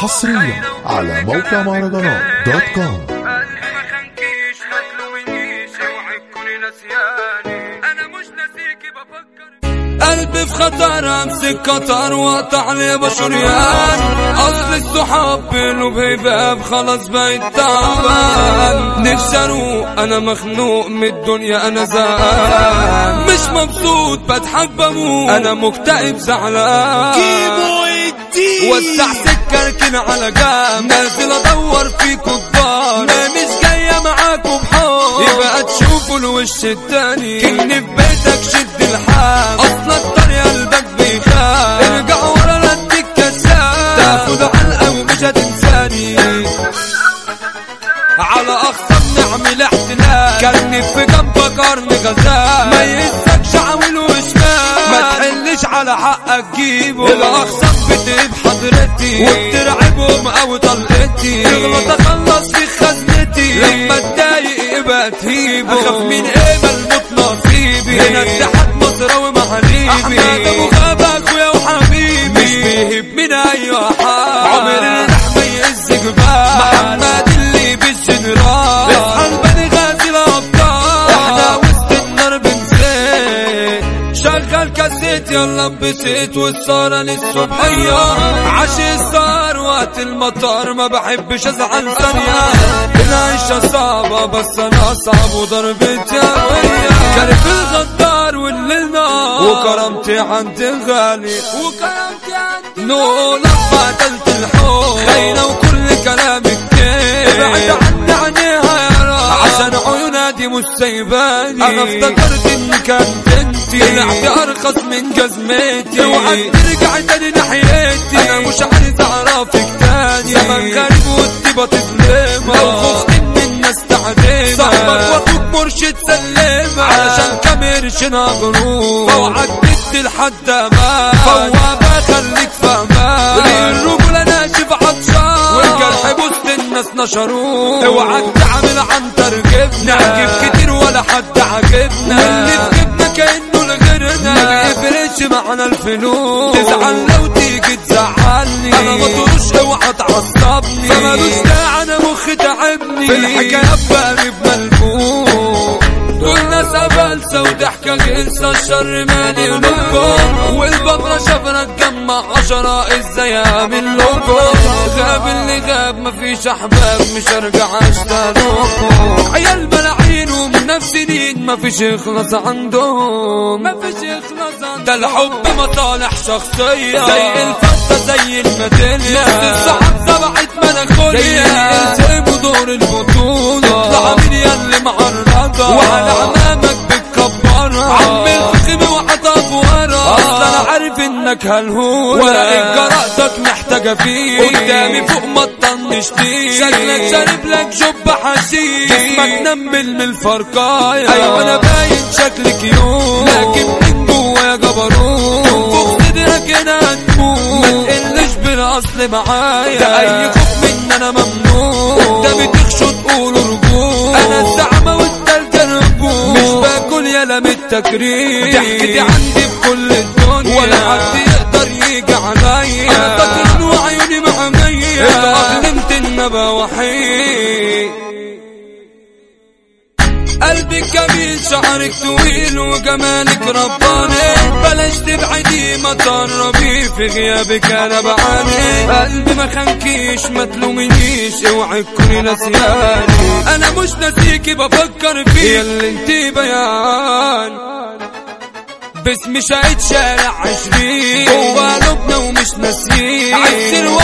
حصريا على موقع مهرجانات دوت كوم. قلبي ما خانكيش ما تلومنيش اوعي تكوني نسياني أنا مش ناسيكي بفكر قلبي في خطر أمسك قطر واقطع لي بشريان. اصل الصحاب بينه بهباب خلاص بقيت تعبان. نفسي أروق أنا مخنوق من الدنيا أنا زهقان مش مبسوط بضحك بموت. أنا مكتئب زعلان. وسع سكة اركن على جنب نازل أدور فيكوا كبار. ما مش جاية معاكوا بحب يبقى تشوفوا الوش التاني. كني في بيتك شد الحال. أصلا الطريق قلبك بيخاف. ارجع ورا اديك كساب تاخد علقة ومش هتنساني. على اخصم نعمل احتلال كان في جنبك قرن غزال. ما يهزكش عامل وشمال. ما تحلش على حقك جيبه. الاخصم بتقيب حضرتي وبترعبهم أو طلقتي تغلط اخلص في خزنتي. لما اتضايق يبقى تهيبه أخاف من إيه الموت نصيبي هنا اتحاد مصر ومحاريبي. أحمد أبو غابة يلا بسيت والسهرة للصبحية عشي السهر وقت المطار ما بحبش أزعل ثانية. العيشة صعبة بس أنا صعب وضربتي قوية كارف الغدار والليل نار. وكرامتي عندي غالي وكرامتي عندي نو لما قتلت الحب خاينة وكل كلامك كيف؟ إبعد مش سايباني أنا افتكرت ان كانت انتي طلعت أرخص من جزمتي. اوعى ترجع تاني ناحيتي. أنا مش عايز اعرفك تاني. زمان غريب والطيبة تظلمها لو خفت من الناس تعدمها صاحبك وأخوك مرشد سلمها علشان كام قرش نغروب اوعى لحد ما. نشروه اوعى تعمل عنتر جبنا نعجب كتير ولا حد عاجبنا واللي في جبنا كأنه لغيرنا ما بيفرقش معانا الفلوس. تزعل لو تيجي تزعلني. أنا ما تروش اوعى تعصبني فمالوش داعي أنا مخي تعبني. في الحكايات بقلب ملبوس دول ناس قبلسة وضحكة غلسة الشر مالي قلوبكم والببرة شفرة تجمع عشرة إزاي اعمل لكم غاب اللي غاب مفيش احباب مش أرجع اشتغلكم عيال ملاعين ومن سنين مفيش يخلص عندهم. مفيش يخلص عندهم. ده الحب مصالح شخصية. زي الفتة زي الميدالية. الصحاب سبعت مناخوليا التهموا دور البطولة. اطلع من ياللي معرضة. وعلى عمامك بتكبرها؟ عم الخصم وحطب ورا أصل أنا عارف إنك هلهولة. ولا جرأتك محتاجة فيه. قدامي فوق ما تطنشتيش شكلك شارب لك جب حشيش. جسمك نمل من الفرقاية. أيوه أنا باين شكلك يوم. لكن من جوايا جبروت. فوق صدرك هنا هتموت. ما تقلش بالأصل معايا. ده أي خوف من أنا ممنوع. ده بتخشوا تقولوا رجوع. أنا الزعمة وانت الجربوع مش باكل يلا من التكريم. ضحكتي عندي في كل الدنيا. ولا حد يقدر يجي عليا. أنا قلبك جميل شعرك طويل وجمالك رباني. بلاش تبعدي ما تقربي في غيابك أنا بعاني. قلبي ما خانكيش ما تلومنيش اوعي تكوني نسياني. أنا مش ناسيكي بفكر فيك. اللي انت بيان. باسم شاهد شارع عشرين. جوا قلوبنا ومش ناسيين. بتدعي له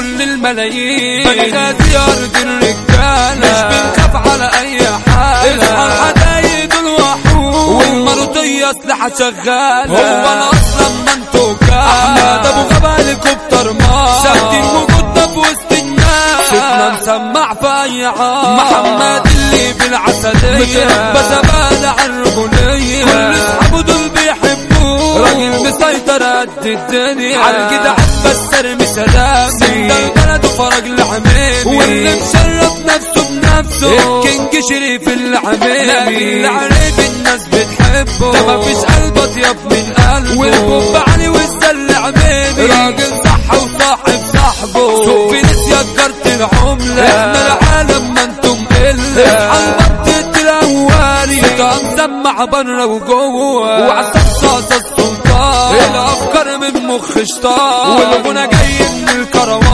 كل الملايين. بنغازي أرض الرجالة. مش بنخاف على أي حالة. اصحى حدايد الوحوش. والمروطية أسلحة شغالة. هو أنا أصلا ما انتو أحمد أبو غابة هليكوبتر مار ثابتين وجودنا في وسط الناس. صوتنا مسمع في أي عام محمد اللي بالعسلية. بزبالة على الرجولية كل اصحابه دول بيحبوه راجل مسيطر قد الدنيا. على كده بس ارمي سلام. فرق العميمي. واللي مشرف نفسه بنفسه. الكينج شريف العميمي. اللي عارف الناس بتحبه. ده مفيش قلب أطيب من قلبه. والبوب علي وسط العميمي. راجل صح وصاحب صاحبه. شوف ناس يا كارت العملة إحنا العالم ما أنتم إلا. عالبطة الاولي بتقام سمع بره وجوه. وعسى صاصة السلطان. الأفكار من مخ شطان والغنى جاي من الكروان.